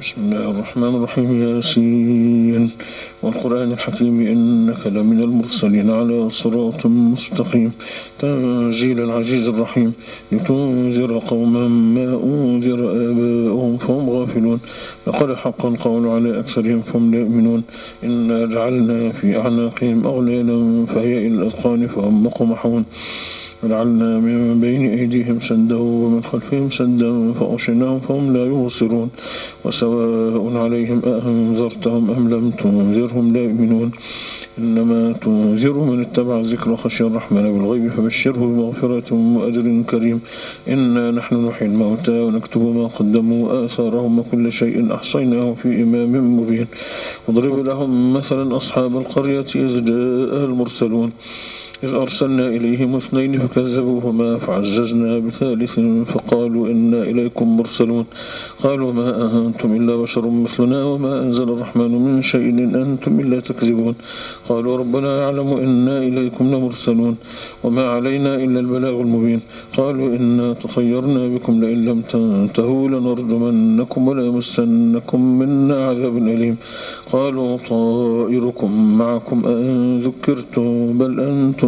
بسم الله الرحمن الرحيم ياسين والقرآن الحكيم إنك لمن المرسلين على صراط مستقيم تنزيل العزيز الرحيم لتنذر قوما ما أنذر آباؤهم فهم غافلون لقد حق القول على أكثرهم فهم لا يؤمنون إنا جعلنا في أعناقهم أغلالا فهي إلى الأذقان فهم مقمحون وجعلنا من بين أيديهم سدا ومن خلفهم سدا فأغشيناهم فهم لا يبصرون وسواء عليهم أأنذرتهم أم لم تنذرهم لا يؤمنون إنما تنذر من اتبع الذكر وخشي الرحمن بالغيب فبشره بمغفرة وأجر كريم إنا نحن نحيي الموتى ونكتب ما قدموا وآثارهم وكل شيء أحصيناه في إمام مبين واضرب لهم مثلا أصحاب القرية إذ جاءها المرسلون إذ أرسلنا إليهم اثنين فكذبوهما فعززنا بثالث فقالوا إنا إليكم مرسلون قالوا ما أنتم إلا بشر مثلنا وما أنزل الرحمن من شيء إن أنتم إلا تكذبون قالوا ربنا يعلم إنا إليكم لمرسلون وما علينا إلا البلاغ المبين قالوا إنا تطيرنا بكم لئن لم تنتهوا لنرجمنكم وليمسنكم منا عذاب أليم قالوا طائركم معكم أن ذكرتم بل أنتم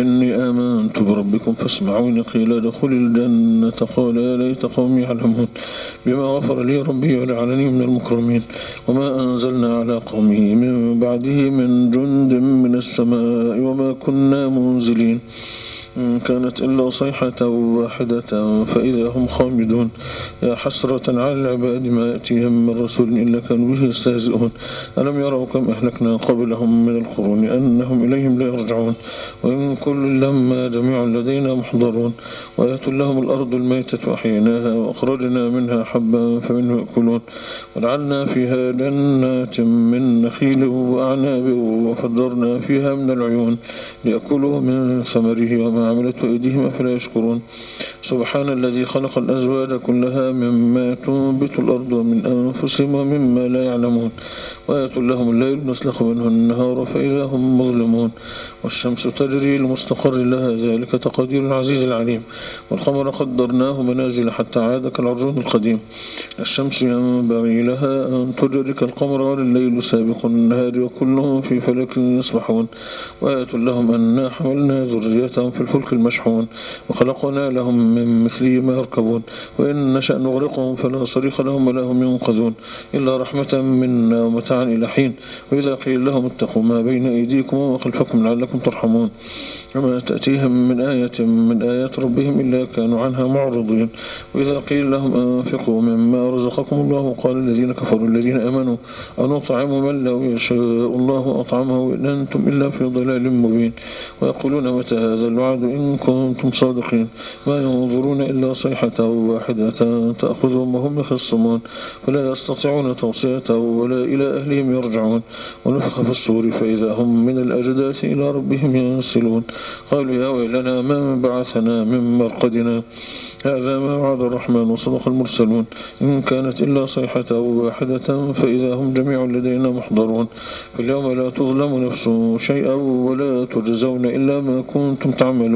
إني آمنت بربكم فاسمعوني قيل ادخل الجنة. قال يا ليت قومي يعلمون بما غفر لي ربي وجعلني من المكرمين وما أنزلنا على قومه من بعده من جند من السماء وما كنا منزلين. كانت إلا صيحة واحدة فإذا هم خامدون. يا حسرة على العباد ما يأتيهم من رسول إلا كانوا به يستهزئون. ألم يروا كم أهلكنا قبلهم من القرون أنهم إليهم لا يرجعون. وإن كل لما جميع لدينا محضرون. وآت لهم الأرض الميتة وأحييناها وأخرجنا منها حبا فمنه يأكلون. وجعلنا فيها جنات من نخيل وأعناب وفجرنا فيها من العيون ليأكلوا من ثمره وما عملت أيديهم أفلا يشكرون. سبحان الذي خلق الأزواج كلها مما تنبت الأرض ومن أنفسهم ومما لا يعلمون. وآية لهم الليل نسلخ منه النهار فإذا هم مظلمون. والشمس تجري لمستقر لها ذلك تقدير العزيز العليم. والقمر قدرناه منازل حتى عاد كالعرجون القديم. الشمس ينبغي لها أن تدرك القمر ولليل سابق النهار وكلهم في فلك يصبحون. وآية لهم أنا حملنا ذريتهم في الفلك المشحون وخلقنا لهم من مثله ما يركبون وإن نشأ نغرقهم فلا صريخ لهم ولا هم ينقذون إلا رحمة منا ومتاعا إلى حين وإذا قيل لهم اتقوا ما بين أيديكم وخلفكم لعلكم ترحمون وما تأتيهم من آية من آيات ربهم إلا كانوا عنها معرضين وإذا قيل لهم أنفقوا مما رزقكم الله قال الذين كفروا الذين آمنوا أنطعم من لو يشاء الله أطعمه إن أنتم إلا في ضلال مبين ويقولون متى هذا الوعد إن كنتم صادقين. ما ينظرون إلا صيحة واحدة تأخذهم وهم يخصمون فلا يستطيعون توصية ولا إلى أهلهم يرجعون. ونفخ في الصور فإذا هم من الأجداث إلى ربهم ينسلون. قالوا يا ويلنا ما بعثنا من مرقدنا؟ هذا ما وعد الرحمن وصدق المرسلون. إن كانت إلا صيحة واحدة فإذا هم جميع لدينا محضرون. فاليوم لا تظلم نفس شيئا ولا تجزون إلا ما كنتم تعملون.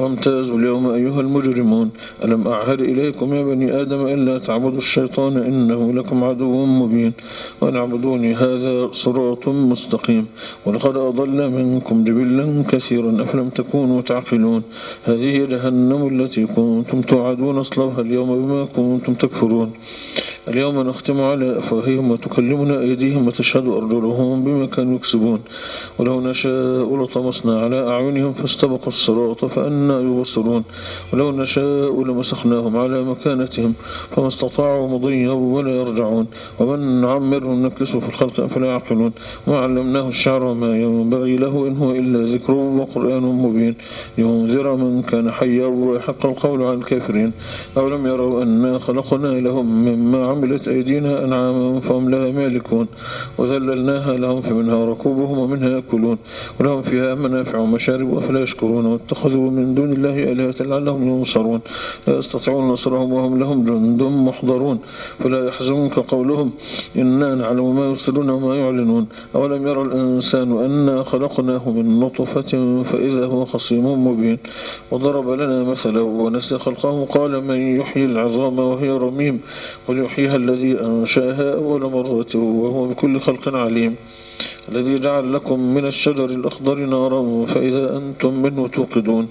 وامتازوا اليوم أيها المجرمون. ألم أعهد إليكم يا بني آدم ألا تعبدوا الشيطان إنه لكم عدو مبين. وأن اعبدوني هذا صراط مستقيم. ولقد أضل منكم جبلا كثيرا أفلم تكونوا تعقلون. هذه جهنم التي كنتم توعدون اصلوها اليوم بما كنتم تكفرون. اليوم نختم على أفواههم وتكلمنا أيديهم وتشهد أرجلهم بما كانوا يكسبون. ولو نشاء لطمسنا على أعينهم فاستبقوا الصراط فأنا يبصرون. ولو نشاء لمسخناهم على مكانتهم فما استطاعوا مضيا ولا يرجعون. ومن نعمره نكسه في الخلق أفلا يعقلون. وما علمناه الشعر وما ينبغي له إن هو إلا ذكر وقرآن مبين. لينذر من كان حيا ويحق القول على الكافرين. أولم يروا أنا خلقنا لهم مما عملت أيدينا أنعاما فهم لها مالكون وذللناها لهم فمنها ركوبهم ومنها يأكلون ولهم فيها منافع ومشارب أفلا يشكرون واتخذوا من دون الله آلهة لعلهم ينصرون لا يستطيعون نصرهم وهم لهم جند محضرون فلا يحزنك قولهم إنا نعلم ما يسرون وما يعلنون أولم يرى الإنسان أنا خلقناه من نطفة فإذا هو خصيم مبين وضرب لنا مثلا ونسي خلقه قال من يحيي العظام وهي رميم قل يحييها الذي أنشأها أول مرة وهو بكل خلق عليم. الذي جعل لكم من الشجر الأخضر نارا فإذا أنتم منه توقدون.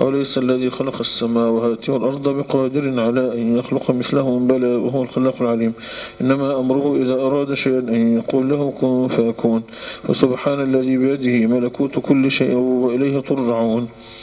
أوليس الذي خلق السماوات والأرض بقادر على أن يخلق مثلهم؟ بلى وهو الخلاق العليم. إنما أمره إذا أراد شيئا أن يقول له كن فيكون. فسبحان الذي بيده ملكوت كل شيء وإليه ترجعون.